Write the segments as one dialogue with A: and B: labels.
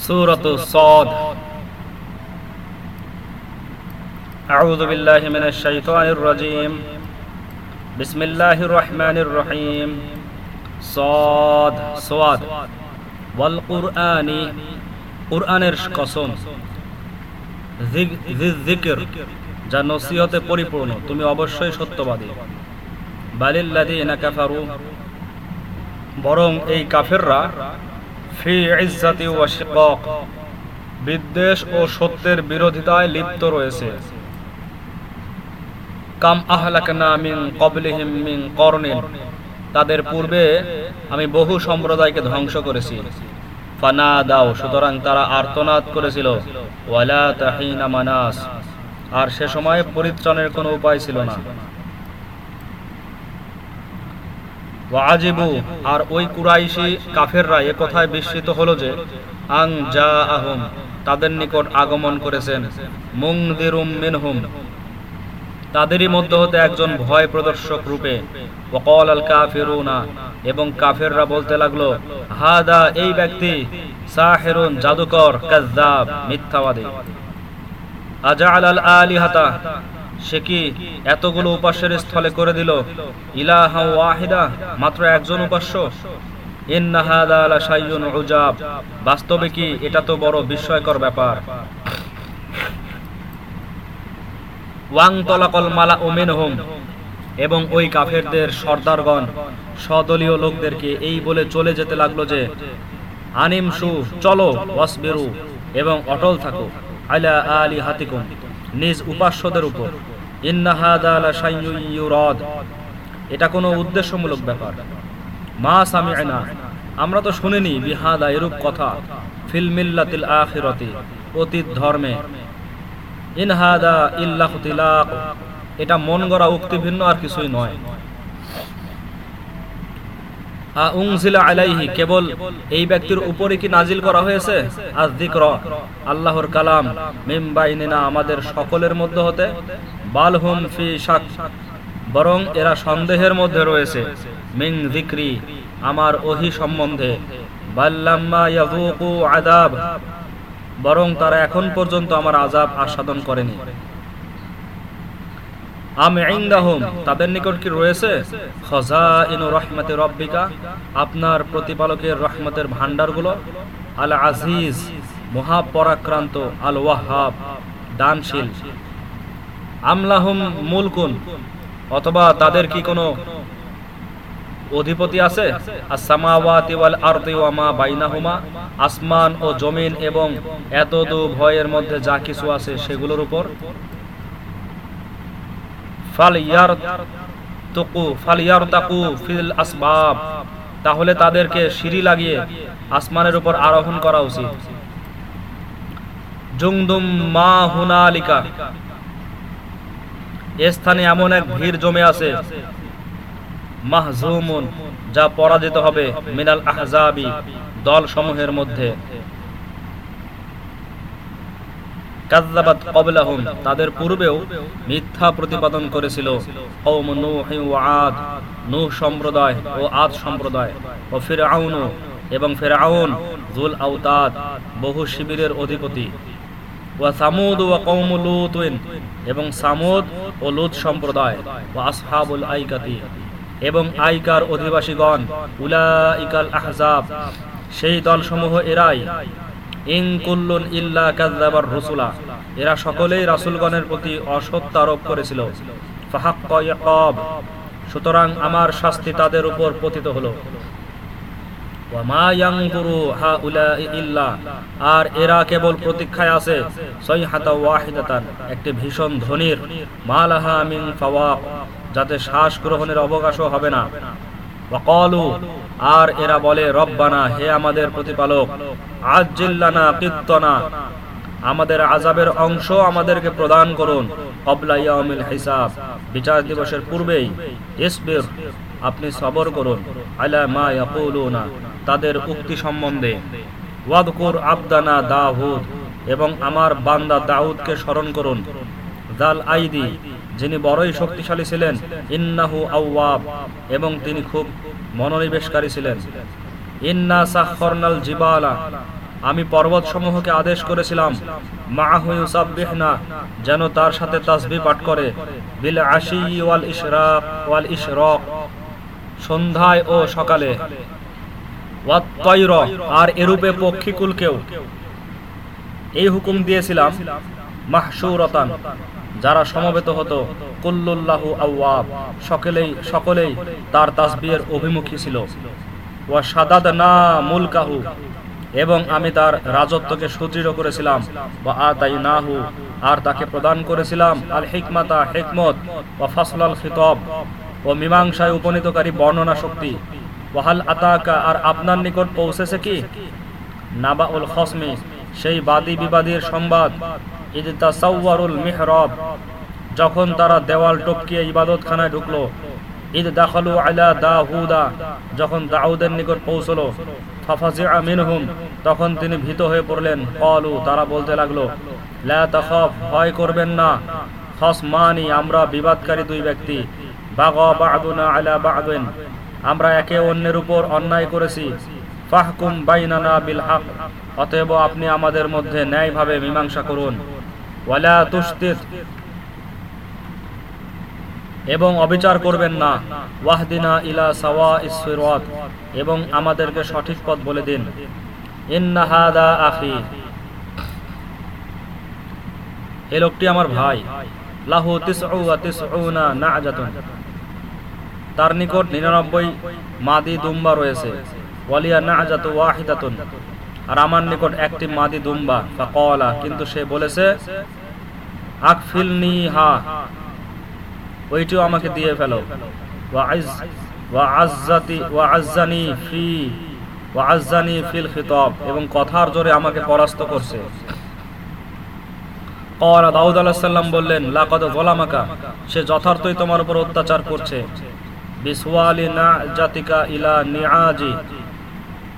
A: سورة الصاد أعوذ بالله من الشيطان الرجيم بسم الله الرحمن الرحيم صاد صاد والقرآن قرآن قسم জিকির যা নসিহতে পরিপূর্ণ তুমি অবশ্যই সত্যবাদী বালিল্লাদি এনা কাফারু বরং এই কাফেররা ফি ইজ্জাতি বিদ্বেষ ও সত্যের বিরোধিতায় লিপ্ত রয়েছে। কাম আহলাকনা মিন ক্বাবলিহিম মিন করনিন। তাদের পূর্বে আমি বহু সম্প্রদায়কে ধ্বংস করেছি। ফানা দাও সুতরাং তারা আর্তনাদ করেছিল। ওয়ালা তাহিনা মানাস। আর সে সময় পরিত্রাণের কোনো উপায় ছিল না। ওয়াজিবু, আর ওই কুরাইশি কাফেররা এ কথায় বিস্মিত হলো যে, আং যা আহম তাদের নিকট আগমন করেছেন, মুংদিরুম মিনহুম। তাদেরই মধ্য হতে একজন ভয় প্রদর্শক রূপে ওয়াকাল আল কাফিরুনা, এবং কাফেররা বলতে লাগল, হাদা, এই ব্যক্তি সাহেরুন জাদুকর, কাজ্জাব, মিথ্যাবাদী। আজাআল আল আলিহাতা সে কি এতগুলো উপাস্যের স্থলে করে দিল? ইলাহা ওয়াহিদা, মাত্র একজন উপাস্য? বাস্তবে কি এটা তো বড় বিস্ময়কর ব্যাপার। ওয়াং তলাকল মালা ওমেনহুম এবং ওই কাফেরদের সর্দারগণ, সদলীয় লোকদেরকে এই বলে চলে যেতে লাগল যে, আনিম সু, চলো এবং অটল থাকো, আলা আলি হাতিকুম নিজ উপাস্যদের উপর। এটা কোনো উদ্দেশ্যমূলক ব্যাপার। মা সামিআনা, আমরা তো শুনিনি বিহাদা এরূপ কথা ফিল মিল্লাতিল আখিরাতি, অতীত ধর্মে। ইনহাদা ইল্লাহ তিলাক এটা মন গড়া উক্তি ভিন্ন আর কিছুই নয়। আলাইহি, কেবল এই ব্যক্তির উপরে কি নাজিল করা হয়েছে? আজ যিকর, আল্লাহর কালাম, মিম বাইনিনা, আমাদের সকলের মধ্যে হতে। বালহুম ফি বরং এরা সন্দেহের মধ্যে রয়েছে। মিং যিকরি, আমার ওহি সম্বন্ধে। বাল্লাম্মা বরং তারা এখন পর্যন্ত আমার আযাব আস্বাদন করেনি। তাদের নিকট কি রয়েছে? আপনার রহমতের আল আজিজ মহাপরাক্রান্ত আল ওয়াহাব দানশীল। আমলাহুম মুলকুন, অথবা তাদের কি কোনো অধিপতি আছে? আসমান ও জমিন এবং এত দু ভয়ের মধ্যে যা কিছু আছে সেগুলোর উপর। তাহলে তাদেরকে সিঁড়ি লাগিয়ে আসমানের উপর আরোহণ করা উচিত। জুংদুম মা হুনালিকা স্থানে এমন এক ভিড় জমে আছে। মাহজুমুন, যা পরাজিত হবে মিনাল আহজাবি দল সমূহের মধ্যে তাদের পূর্বেও মিথ্যা প্রতিপাদন করেছিল। নূহ সম্প্রদায় ও আদ সম্প্রদায়, ও ফিরআউন এবং ফেরাউন জুল আউতাদ বহু শিবিরের অধিপতি। এবং সামুদ ও লুত সম্প্রদায় আইকাতি, এবং আইকার অধিবাসীগণ, উলাইকাল আহজাব, সেই দলসমূহ এরাই ইল্লা এরা সকলেই রাসূলগণের প্রতি অসত্য আরোপ করেছিল। সুতরাং আমার শাস্তি তাদের উপর পতিত হলো ওয়ামা ইয়ানজুরু হাউলাই ইল্লা আর এরা কেবল প্রতীক্ষায় আছে একটি ভীষণ ধ্বনির মালাহা যাতে শ্বাস গ্রহণের অবকাশও হবে না। আর এরা বলে, রব্বানা, হে আমাদের প্রতিপালক আজ্জিল্লানা কিত্তনা, আমাদের আজাবের অংশ আমাদেরকে প্রদান করুন কবলা ইয়াউমিল হিসাব। বিচার দিবসের পূর্বেই ইসবির, আপনি সবর করুন। আলা মা ইয়াকুলুনা। তাদের উক্তি সম্বন্ধে, ওয়াদকুর আবদানা দাউদ এবং আমার বান্দা দাউদকে স্মরণ করুন। জাল আইদি, যিনি বড়ই শক্তিশালী ছিলেন, ইন্নাহু আউয়াব এবং তিনি খুব মনোনিবেশকারী ছিলেন। ইন্না সাখরনাল জিবালা আমি পর্বত সমূহকে আদেশ করেছিলাম মাহুসাবিহনা যেন তার সাথে তাসবি পাঠ করে, বিল আশি ওয়াল ইশরাক ওয়াল ইশরক সন্ধ্যায় ও সকালে। আর এরূপে এই হুকুম দিয়েছিলাম মাহসুরতান যারা সমবেত হতো। কুল্লুল্লাহু আউয়াব সকলেই সকলেই তার তাসবিয়ের অভিমুখী ছিল। ওয়া সাদাদ না মুলকাহু, এবং আমি তার রাজত্বকে সুদৃঢ় করেছিলাম। বা আতাই নাহু আর তাকে প্রদান করেছিলাম আল হিকমাতা হিকমত ও ফাসলাল খিতব, ও মীমাংসায় উপনীতকারী বর্ণনা শক্তি ওয়াহাল আতাকা, আর আপনার নিকট পৌঁছেছে কি? নাবাউল খসমি, সেই বাদী বিবাদীর সংবাদ। ঈদ তাসাউয়ারুল মিহরব, যখন তারা দেওয়াল টপকিয়ে ইবাদতখানায় ঢুকলো। ঈদ দাখালু আলা দাহুদা যখন দাউদের নিকট পৌঁছলো। ফাফাজিআ মিনহুম, তখন তিনি ভীত হয়ে পড়লেন। কলু তারা বলতে লাগল, লা তাখাফ, ভয় করবেন না। খসমানি, আমরা বিবাদকারী দুই ব্যক্তি। বাগা বা'দুনা আলা বা'দিন। আমরা একে অন্যের উপর অন্যায় করেছি। ফাহকুম বাইনানা বিল হক, অতএব আপনি আমাদের মধ্যে ন্যায়ভাবে মীমাংসা করুন। ওয়ালা তুস্তিত এবং অবিচার করবেন না। ওয়াহদিনা ইলা সাওয়া ইসফিরাত এবং আমাদেরকে সঠিক পথ বলে দিন। ইন্না হাদা আখি, এ লোকটি আমার ভাই। লাহু তিসউ ওয়া তিসউনা নাজাতুন। তার নিকট নিরানব্বই মাদি দুম্বা রয়েছে। ওয়ালিয়া ওয়াহিদাতুন। আর আমার নিকট একটি মাদি দুম্বা। ফাকালা, কিন্তু সে বলেছে হা। ওইটিও আমাকে দিয়ে ফেলো। এবং কথার জোরে আমাকে পরাস্ত করছে। দাউদ সালাম বললেন সে যথার্থই তোমার উপর অত্যাচার করছে। বিসওয়ালি জাতিকা ইলা নিআজি।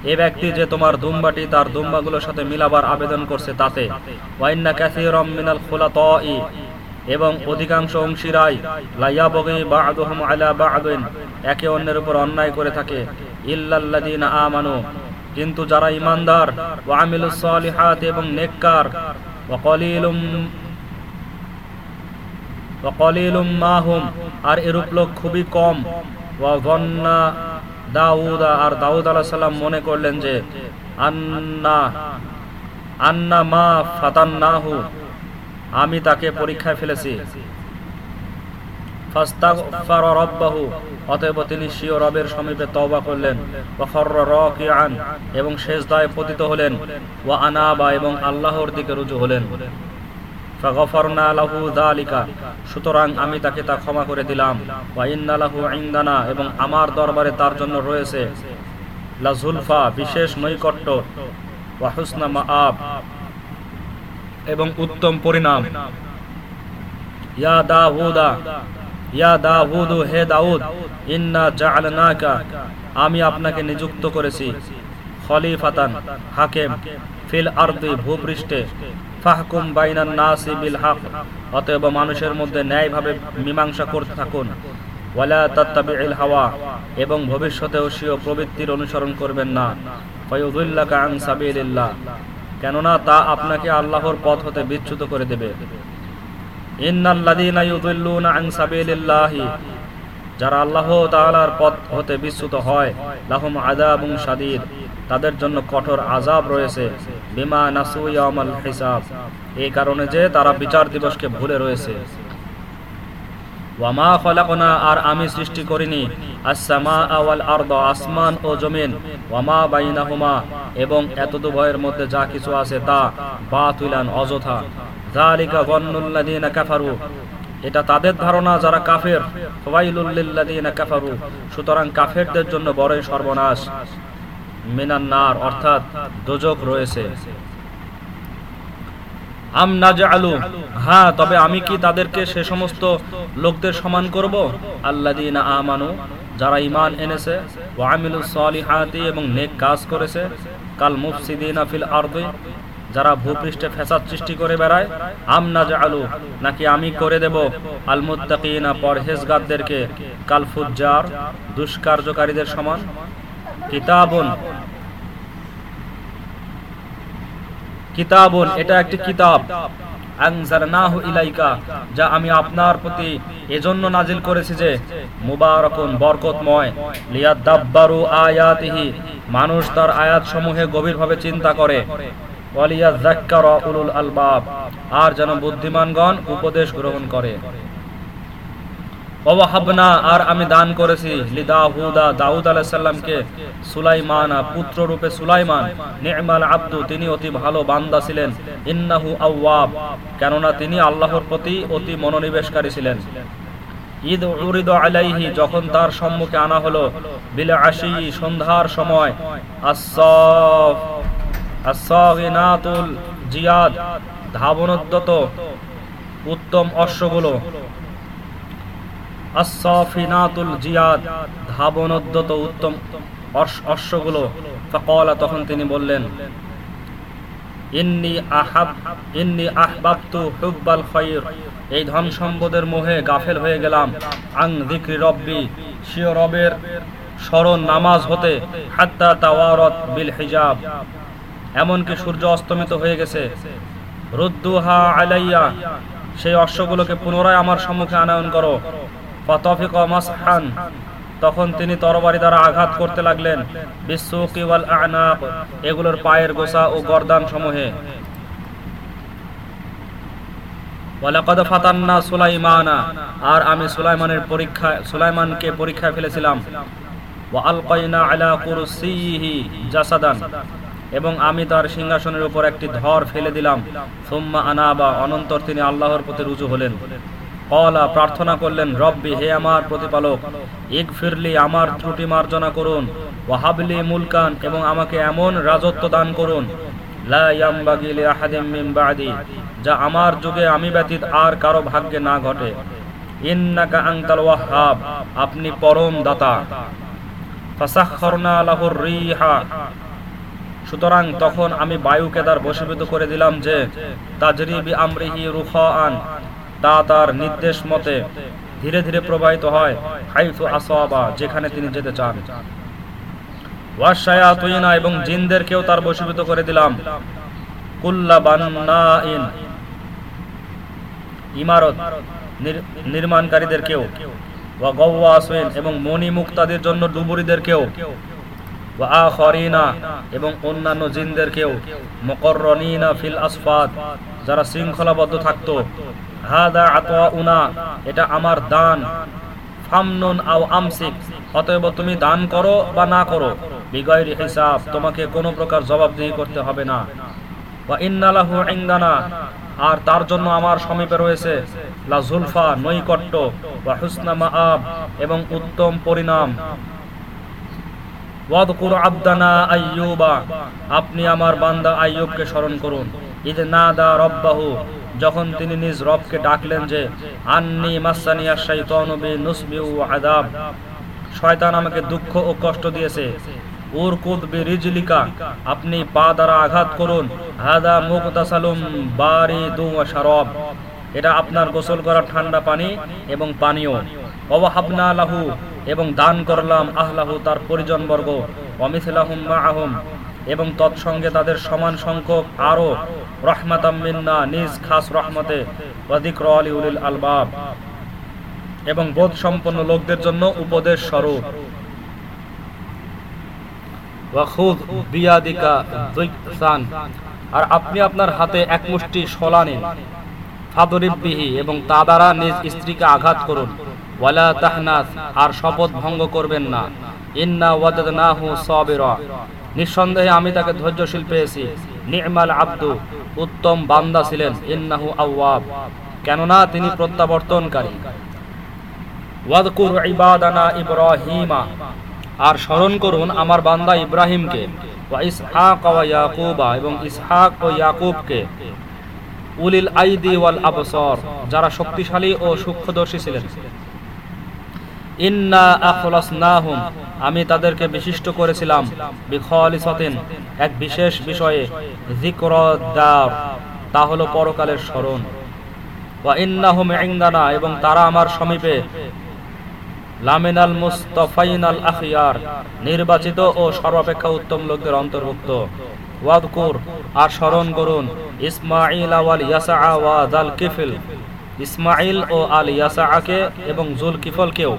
A: এ ব্যক্তি যে তোমার দুম্বাটি, তার দুম্বাগুলোর সাথে মিলাবার আবেদন করছে তাতে। ওয়াইন্না কাসীরাম মিনাল খুলাতাই। এবং অধিকাংশ অংশীরাই লাইয়াবগি বা'দুহুম আলা বা'দিন, একে অন্যের উপর অন্যায় করে থাকে। ইল্লাল্লাযিনা আমানু। কিন্তু যারা ঈমানদার, ওয়া আমিলুস এবং নেককার মাহুম আর এরূপ লোক খুবই কম। ওয়া দাউদ, আর দাউদ আলাইহিস সালাম মনে করলেন যে, আন্না আন্না মা ফাতান্নাহু, আমি তাকে পরীক্ষায় ফেলেছি। অতএব তিনি রবের সমীপে তওবা করলেন। এবং সেজদায় পতিত হলেন। ওয়া আনাবা, এবং আল্লাহর দিকে রুজু হলেন। সুতরাং আমি তাকে তা ক্ষমা করে দিলাম। ওয়া ইন্না লাহু ইনদানা, এবং আমার দরবারে তার জন্য রয়েছে লা জুলফা, বিশেষ নৈকট্য, ওয়া হুসনা মাআব, এবং উত্তম পরিণাম। ইয়া দাউদা, ইয়া দাউদ, হে দাউদ, ইন্না জাআলনাকা, আমি আপনাকে নিযুক্ত করেছি। খলিফাতান, হাকিম, ফিল আরদি, ভূপৃষ্ঠে। ফাহকুম বাইনান নাসি বিল হক, অতএব মানুষের মধ্যে ন্যায়ভাবে মীমাংসা করতে থাকুন। ওয়ালা তাত্তাবিল হাওয়া, এবং ভবিষ্যতেও স্বীয় প্রবৃত্তির অনুসরণ করবেন না। ফায়ুযিল্লাকা আন সাবিলিল্লাহ, কেননা তা আপনাকে আল্লাহর পথ হতে বিচ্যুত করে দেবে। ইন্নাল্লাযীনা ইউযিল্লুনা আন সাবিলিল্লাহি, যারা আল্লাহ তাআলার পথ হতে বিচ্যুত হয়, লাহুম আযাবুন শাদীদ। তাদের জন্য কঠোর আযাব রয়েছে। বিমা নাসু ইয়াউমাল হিসাব। এই কারণে যে তারা বিচার দিবসকে ভুলে রয়েছে। ওয়ামা আর আমি সৃষ্টি করিনি। আসসামা ওয়াল আরদ, আসমান ও জমিন। ওয়ামা বাইনাহুমা, এবং মধ্যে যা কিছু আছে তা বাতুলান, অযথা। যালিকা গন্নুল্লাযীনা কাফারু। এটা তাদের ধারণা যারা কাফের। ফাওয়াইলুল লিল্লাযীনা কাফারু। সুতরাং কাফেরদের জন্য বড়ই সর্বনাশ। মিনান নার, অর্থাৎ দোজক রয়েছে। হ্যাঁ তবে আমি কি তাদেরকে সে সমস্ত লোকদের সমান করব? আমানু, যারা ঈমান এনেছে এবং নেক কাজ করেছে, কাল মুফসিদিনা যারা ভূপৃষ্ঠে ফ্যাসাদ সৃষ্টি করে বেড়ায়, আম নাজআলু, নাকি আমি করে দেব? আল মুত্তাকিনা, পরহেজগারদেরকে, কাল ফুজ্জার, দুষ্কার্যকারীদের সমান। কিতাবুন। কিতাবুন, এটা একটি কিতাব। আনজালনাহু ইলাইকা, যা আমি আপনার প্রতি এজন্য নাজিল করেছি যে, মুবারাকুন, বরকতময়। লিয়াদাব্বারু আয়াতিহি, মানুষ তার আয়াত সমূহে গভীরভাবে চিন্তা করে। ওয়ালিয়াযাক্কারা উলুল আলবাব, আর যেন বুদ্ধিমানগণ উপদেশ গ্রহণ করে। আর আমি দান করেছি দাউদ আলাইহিস সালামকে সুলাইমানা পুত্র রূপে সুলাইমান আব্দু, তিনি অতি ভালো বান্দা ছিলেন। ইন্নাহু আওয়াব, কেননা তিনি আল্লাহর প্রতি অতি মনোনিবেশকারী ছিলেন। ঈদ উরিদ আলাইহি, যখন তার সম্মুখে আনা হলো, বিল আশি, সন্ধ্যার সময়, আসসাফ আসাগিনাতুল জিয়াদ, ধাবনোদ্যত, উত্তম অশ্বগুলো আসাফিনাতুল জিয়াদ, ধাবনোদ্যত উত্তম অশ্ব- অশ্বগুলো। ফাকালা, তখন তিনি বললেন, ইন্নি আহাব ইন্নি আহবাবতু হুব্বাল এই ধন সম্পদের মোহে গাফেল হয়ে গেলাম। আং যিকরি রব্বি। সিও রবের স্মরণ নামাজ হতে হাত্তা তাওয়ারত বিল হিজাব। এমনকি সূর্য অস্তমিত হয়ে গেছে। রুদ্দুহা আলাইয়া। সেই অশ্বগুলোকে পুনরায় আমার সম্মুখে আনয়ন করো। তখন তিনি তরবারি দ্বারা আঘাত করতে লাগলেন। এগুলোর পায়ের গোসা ও গর্দান সমূহে। আর আমি সুলাইমানের পরীক্ষা, সুলাইমানকে পরীক্ষায় ফেলেছিলাম। এবং আমি তার সিংহাসনের উপর একটি ধর ফেলে দিলাম। সুম্মা আনাবা, অনন্তর তিনি আল্লাহর প্রতি রুজু হলেন। কলা প্রার্থনা করলেন, রব্বি, হে আমার প্রতিপালক ইক ফিরলি আমার ত্রুটি মার্জনা করুন, ওয়াহাবলি মুলকান এবং আমাকে এমন রাজত্ব দান করুন যা আমার যুগে আমি ব্যতীত আর কারও ভাগ্যে না ঘটে। ওয়াহ্হাব আপনি পরম দাতা। সুতরাং তখন আমি বায়ুকে তার বশীভূত করে দিলাম যে তাজরিবি আমরিহি রুখাআন তা তার নির্দেশ মতে ধীরে ধীরে প্রবাহিত হয় হাইফু আসাবা যেখানে তিনি যেতে চান। ওয়াশায়াতুইনা এবং জিনদেরকেও তার বশীভূত করে দিলাম। কুল্লা বান্নাইন, ইমারত নির- নির্মাণকারীদেরকেও। ওয়া গওয়াসিন এবং মণি মুক্তাদের জন্য ডুবুরিদেরকেও। ওয়া আখরিনা এবং অন্যান্য জিনদেরকেও। মুকররনিনা ফিল আসফাদ, যারা শৃঙ্খলাবদ্ধ থাকতো। হাদা আতওয়াউনা এটা আমার দান। ফামনুন আও আমসিক, অতএব তুমি দান করো বা না করো বিগয়রি হিসাব, তোমাকে কোনো প্রকার জবাবদিহি করতে হবে না। ওয়া ইন্নালাহু ইনদানা, আর তার জন্য আমার সমীপে রয়েছে নৈকট্য, ওয়া হুসনা মাআব, এবং উত্তম পরিণাম। ওয়াদকুর আইয়ুবা, আপনি আমার বান্দা আইয়ুবকে স্মরণ করুন। ইদ নাদা রব্বাহু যখন তিনি নিজ রবকে ডাকলেন যে, আন্নি মাসানিয়া শাইতানু বি নুসবি ওয়া আযাব। শয়তান আমাকে দুঃখ ও কষ্ট দিয়েছে। উরকুদ বি রিজলিকা আপনি পা দ্বারা আঘাত করুন। হাদা মুগতাসালুম বারিদু ওয়া শারাব। এটা আপনার গোসল করা ঠান্ডা পানি এবং পানীয়। অবহাবনা লাহু এবং দান করলাম আহলাহু তার পরিজনবর্গ। অমিথিলাহুম মাআহুম। এবং তৎসঙ্গে তাদের সমান সংখ্যক আরও রহমাতাম মিন্না নিজ খাস রহমতে ওয়াদিক্র আলী আলবাব। এবং বোধ সম্পন্ন লোকদের জন্য উপদেশ স্বরূপ। আর আপনি আপনার হাতে এক মুষ্টি শলা নিন। ফাদরিবিহি এবং তা দ্বারা নিজ স্ত্রীকে আঘাত করুন। ওয়ালা তাহনাস, আর শপথ ভঙ্গ করবেন না। ইন্না ওয়াদাদনাহু সাবিরা। নিঃসন্দেহে আমি তাকে ধৈর্যশীল পেয়েছি। নি'মাল আব্দু, উত্তম বান্দা ছিলেন। ইন্নাহু আওয়াব। কেননা তিনি প্রত্যাবর্তনকারী। আর স্মরণ করুন আমার বান্দা ইব্রাহিমকে। এবং ইসহাক ও ইয়াকুবকে। উলিল আইদি ওয়াল আবসর, যারা শক্তিশালী ও সূক্ষ্মদর্শী ছিলেন। ইন্না আখলাসনাহুম আমি তাদেরকে বিশিষ্ট করেছিলাম, বিখলিসাতিন, এক বিশেষ বিষয়ে, যিকরদার, তা হলো পরকালের স্মরণ। ওয়া ইন্নাহুম ইনদানা এবং তারা আমার সমীপে, লামিনাল মুস্তাফাইনাল আখিয়ার নির্বাচিত ও সর্বাপেক্ষা উত্তম লোকদের অন্তর্ভুক্ত। ওয়াদকুর আর স্মরণ করুন ইসমাইল ওয়াল ইয়াসা ওয়া দাল কিফিল ইসমাইল ও আল ইয়াসাকে এবং জুল কিফলকেও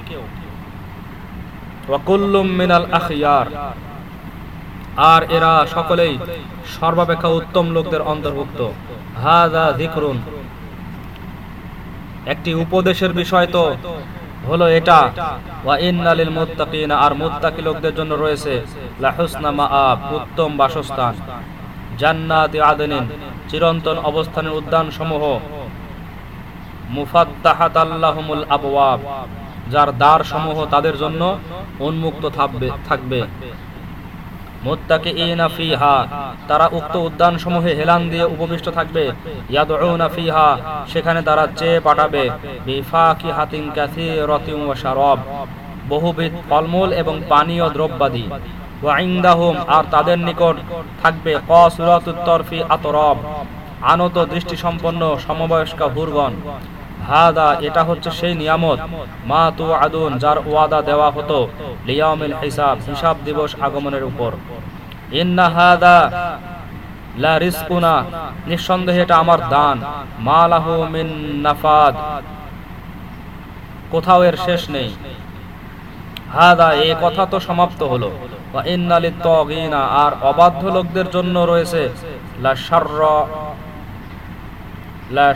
A: ওয়াকুল্লুম মিনাল আখিয়ার আর এরা সকলেই সর্বাপেক্ষা উত্তম লোকদের অন্তর্ভুক্ত। হাদা যিকরুন। একটি উপদেশের বিষয় তো হলো এটা, ওয়া ইন্নালিল মুত্তাকিনা, আর মুত্তাকি লোকদের জন্য রয়েছে লা হুসনা মাআব, উত্তম বাসস্থান। জান্নাতি আদনিন, চিরন্তন অবস্থানের উদ্যান সমূহ মুফাত্তাহাত আল্লাহুমুল আবওয়াব, যার দ্বার সমূহ তাদের জন্য উন্মুক্ত থাকবে থাকবে। মুত্তাকিইনা ফিহা, তারা উক্ত উদ্যান সমূহে হেলান দিয়ে উপবিষ্ট থাকবে। ইয়াদউনা ফিহা, সেখানে তারা চেয়ে পাঠাবে। বিফাকিহাতিন কাসীরাতিন ওয়া শারাব, বহুবিধ ফলমূল এবং পানীয় দ্রব্যাদি। ওয়া ইনদাহুম, আর তাদের নিকট থাকবে কসরাতুত তরফি আতরাব, আনত দৃষ্টি সম্পন্ন সমবয়স্কা হুরগণ। হাদা, এটা হচ্ছে সেই নিয়ামত, মা তু আদুন, যার ওয়াদা দেওয়া হতো লিয়ামিল হিসাব হিসাব দিবস আগমনের উপর। ইন্না হাদা লা নিঃসন্দেহে এটা আমার দান। মা মিন নাফাদ, কোথাও এর শেষ নেই। হাদা এই কথা তো সমাপ্ত হলো। আর অবাধ্য লোকদের জন্য রয়েছে, লা শারর, লা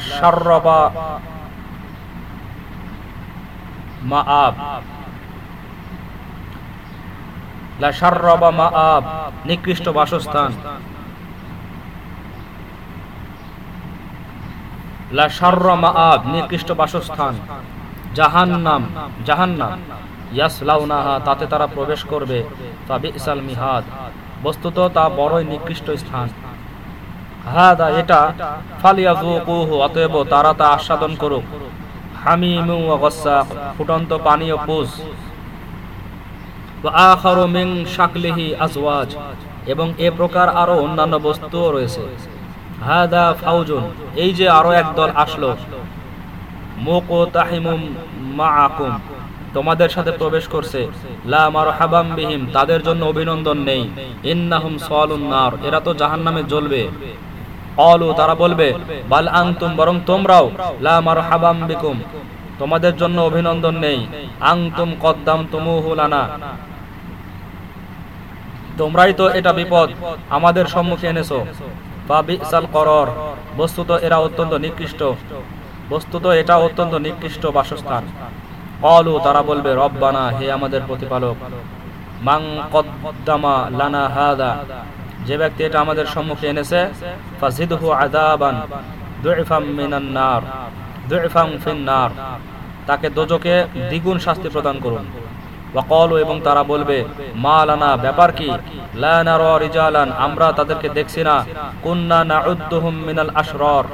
A: নিকৃষ্ট বাসস্থান। নিকৃষ্ট বাসস্থান। তাতে তারা প্রবেশ করবে। বস্তুত তা বড়ই নিকৃষ্ট স্থান। হাদা, এটা ফালিয়াযুকুহু, অতএব তারা তা আস্বাদন করুক। হামিমু ফুটন্ত পানি ও পুজ। ওয়া শাকলিহি আজওয়াজ, এবং এ প্রকার আরও অন্যান্য বস্তুও রয়েছে। এই যে আরও একদল আসলো। তোমাদের সাথে প্রবেশ করছে। তাদের জন্য অভিনন্দন নেই। সালুন এরা তো জাহান্নামে জ্বলবে। অলু তারা বলবে, বাল আংতুম বরং তোমরাও, লা বিকুম, তোমাদের জন্য অভিনন্দন নেই আংতুম কদ্দাম তুমুহু তোমরাই তো এটা বিপদ আমাদের সম্মুখে এনেছো। বা বিসাল করর, বস্তুত এরা অত্যন্ত নিকৃষ্ট, বস্তুত এটা অত্যন্ত নিকৃষ্ট বাসস্থান। অলু তারা বলবে, রব্বানা, হে আমাদের প্রতিপালক মাং কদ্দামা লানা হাদা যে ব্যক্তি এটা আমাদের সম্মুখে এনেছে, ফাজিদহু আযাবান দুইফাম মিনান তাকে দোজকে দ্বিগুণ শাস্তি প্রদান করুন। ওয়াকলু এবং তারা বলবে, মা লানা, ব্যাপার কি? রিজালান, আমরা তাদেরকে দেখছি না। কুন্না নাউদ্দুহুম মিনাল আশরার,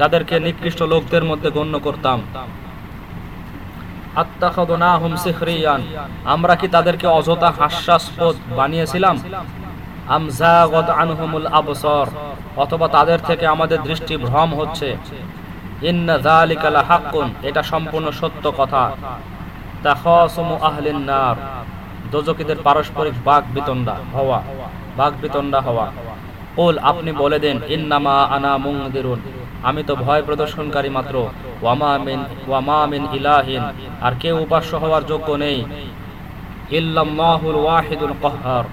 A: যাদেরকে নিকৃষ্ট লোকদের মধ্যে গণ্য করতাম। আত্তাখাদনাহুম সিখরিয়ান আমরা কি তাদেরকে অযথা হাস্যাস্পদ বানিয়েছিলাম? অথবা তাদের থেকে আমাদের দৃষ্টি ভ্রম হচ্ছে। ইন্না যালিকা লাহাক্কুন এটা সম্পূর্ণ সত্য কথা। দোজকীদের পারস্পরিক বাঘ বিতণ্ডা হওয়া বাঘ বিতণ্ডা হওয়া। কুল, আপনি বলে দেন, ইন্নামা আনা মুনদিরুন, আমি তো ভয় প্রদর্শনকারী মাত্র। ওয়ামা মিন ওয়ামা মিন ইলাহিন, আর কেউ উপাস্য হওয়ার যোগ্য নেই। ইল্লাল্লাহুল ওয়াহিদুল কহ্হার।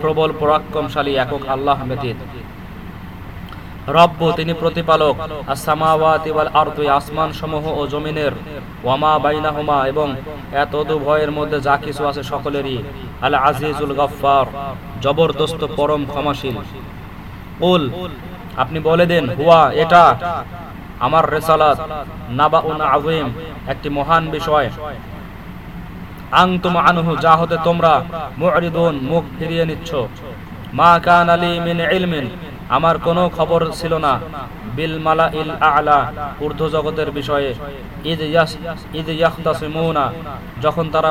A: প্রবল পরাক্রমশালী একক আল্লাহ ব্যতীত। রব্ব, তিনি প্রতিপালক আসসামাওয়াতি ওয়াল আরদি আসমান সমূহ ও জমিনের ওয়ামা বাইনাহুমা, এবং এত ভয়ের মধ্যে যা কিছু আছে সকলেরই, আল আজিজুল গফফার, জবরদস্ত পরম ক্ষমাশীল। কুল আপনি বলে দেন, হুয়া, এটা আমার রেসালাত, নাবাউন আযীম, একটি মহান বিষয়। আনতুম আনহু, যা হতে তোমরা মুরিদুন মুখ ফিরিয়ে নিচ্ছ। মা কান আলী মিন ইলমিন, আমার কোনো খবর ছিল না। বিল মালা ইল আলা, ঊর্ধ্ব জগতের বিষয়ে। ঈদ ইয়াস ঈদ ইয়াখতাসিমুনা, যখন তারা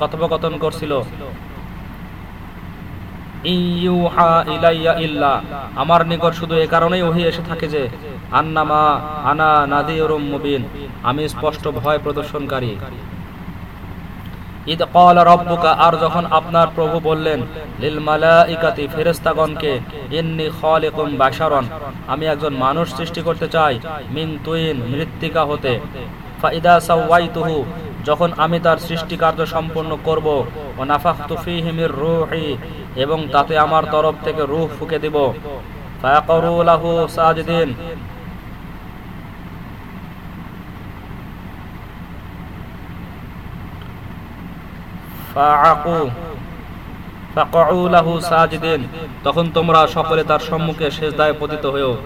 A: কথোপকথন করছিল। ইউহা ইলাইয়া ইল্লা, আমার নিকট শুধু এ কারণেই ওহি এসে থাকে যে, আন্নামা আনা নাদিরুম মুবিন, আমি স্পষ্ট ভয় প্রদর্শনকারী। ঈদ কল রব্বুকা, আর যখন আপনার প্রভু বললেন, লিল মালাইকাতি ফেরেশতাগণকে, ইন্নি খালিকুম বাশারন, আমি একজন মানুষ সৃষ্টি করতে চাই, মিন তুইন, মৃত্তিকা হতে। ফাইদা সাওয়াইতুহু, যখন আমি তার সৃষ্টি কার্য সম্পূর্ণ করব ও নাফাখতু ফীহি মির রূহি, এবং তাতে আমার তরফ থেকে রূহ ফুঁকে দিব। ফায়াকরু লাহু সাজিদিন তখন তোমরা সকলে তার সম্মুখে সেজদায় পতিত হয়েও।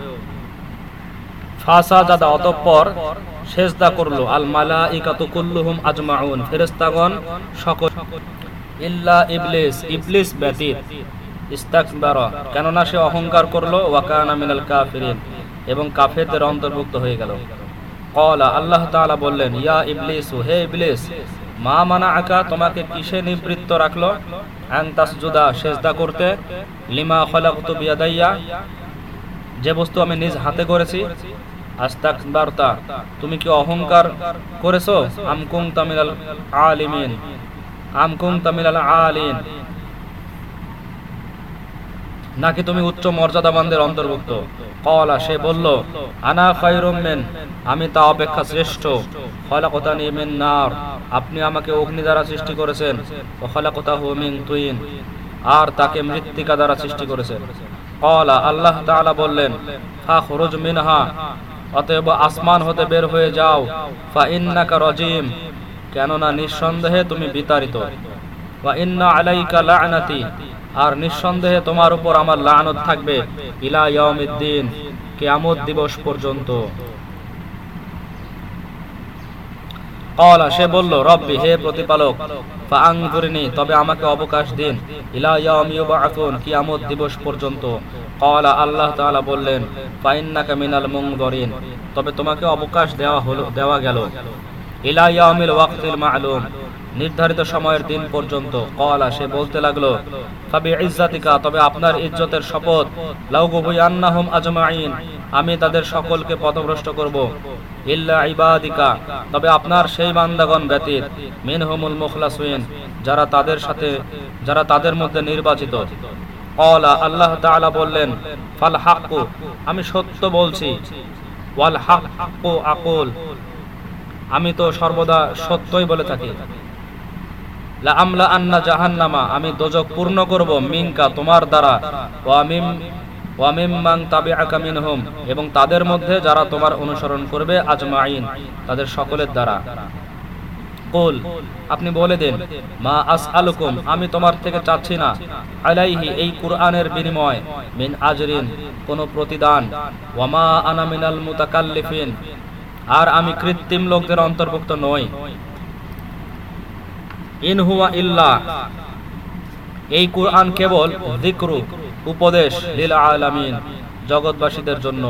A: ফাসাজাদা অতঃপর সেজদা করল। আল মালাইকাতু কুল্লুহুম আজমাউন। ফেরেশতাগণ সকল ইল্লা ইবলিস ইবলিস ব্যতীত ইস্তাকবারা। কেননা সে অহংকার করল। ওয়াকানা মিনাল কাফিরিন। এবং কাফেরদের অন্তর্ভুক্ত হয়ে গেল। কলা আল্লাহ তাআলা বললেন, ইয়া ইবলিস, হে ইবলিস মা মানা আকা তোমাকে কিসে নিবৃত্ত রাখল? তাসজুদা সেজদা করতে। লিমা খলাকতু যে বস্তু আমি নিজ হাতে করেছি, আস্তাকবারতা। তুমি কি অহংকার করেছ? আমকুং তামিলাল আলিমিন। আমকুং তামিলাল আলিন। নাকি তুমি উচ্চ মর্যাদাবানদের অন্তর্ভুক্ত? কলা সে বলল, আনা খৈরুমেন আমি তা অপেক্ষা শ্রেষ্ঠ। খলাকতানি মিন নার, আপনি আমাকে অগ্নি দ্বারা সৃষ্টি করেছেন। ও খলাকতাহু মিন তুইন, আর তাকে মৃত্তিকা দ্বারা সৃষ্টি করেছেন। কলা আল্লাহ তাআলা বললেন ফা খরুজ মিনহা, অতএব আসমান হতে বের হয়ে যাও। ফা ইন্নাকা রজিম, কেননা নিঃসন্দেহে তুমি বিতাড়িত। ওয়া ইন্না আলাইকা লা'নাতি আর নিঃসন্দেহে তোমার উপর আমার লানত থাকবে ইলা ইয়াউমিদ্দিন, কিয়ামত দিবস পর্যন্ত। সে বলল, রব্বি, হে প্রতিপালক তবে আমাকে অবকাশ দিন। ইলা কিয়ামত দিবস পর্যন্ত। কলা আল্লাহ তাআলা বললেন, ফাইন্নাকা মিনাল মুনযরিন তবে তোমাকে অবকাশ দেওয়া হলো, দেওয়া গেল। ইলা ইয়াউমিল ওয়াক্তিল মা'লুম নির্ধারিত সময়ের দিন পর্যন্ত। কলা সে বলতে লাগল ইজ্জাতিকা, তবে আপনার ইজ্জতের শপথ। লাউগুবুয়ান্নাহুম আজমাইন আমি তাদের সকলকে পথভ্রষ্ট করব। ইল্লা ইবাদিকা, তবে আপনার সেই বান্দাগণ ব্যতীত মিনহুমুল মুখলাসুইন যারা তাদের সাথে, যারা তাদের মধ্যে নির্বাচিত। কলা আল্লাহ তাআলা বললেন, ফাল হাক্কু, আমি সত্য বলছি। ওয়াল হাক্কু, আকুল। আমি তো সর্বদা সত্যই বলে থাকি। লা আন্না জাহান্নামা, আমি দোজক পূর্ণ করব মিনকা, তোমার দ্বারা। ওয়া মিম, ওয়া মিম্মান তাবিআকা মিনহুম, এবং তাদের মধ্যে যারা তোমার অনুসরণ করবে আজমাইন তাদের সকলের দ্বারা। কুল, আপনি বলে দেন, মা আস আলুকুম আমি তোমার থেকে চাচ্ছি না। আলাইহি, এই কুরআনের বিনিময়, মিন আজরিন, কোন প্রতিদান। ওয়া মা আনা মিনাল মুতাকাল্লিফিন, আর আমি কৃত্রিম লোকদের অন্তর্ভুক্ত নই। ইন হুয়া ইল্লা। এই কুরআন কেবল যিকরু, উপদেশ লিল আলামিন জগৎবাসীদের জন্য।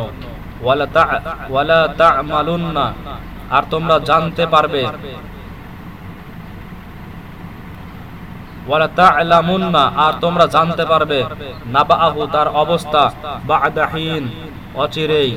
A: ওয়ালা তা, ওয়ালা তা'মালুন্না, আর তোমরা জানতে পারবে। ওয়ালা তা'লামুন্না, আর তোমরা জানতে পারবে। নাবাহু তার অবস্থা বা'দাহিন, অচিরেই।